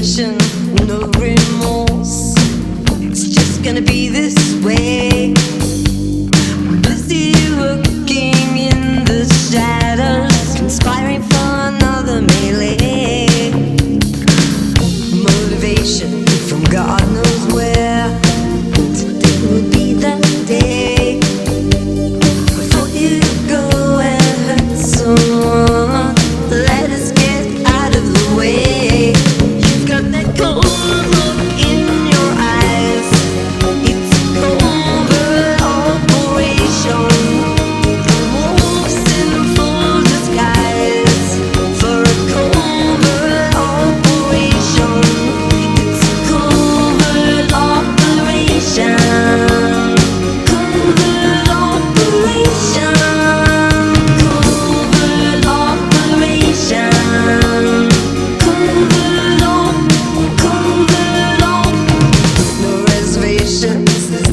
consolation, no remorse. It's just gonna be this way. I'm busy working in the shadows, conspiring for another melee.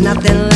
nothing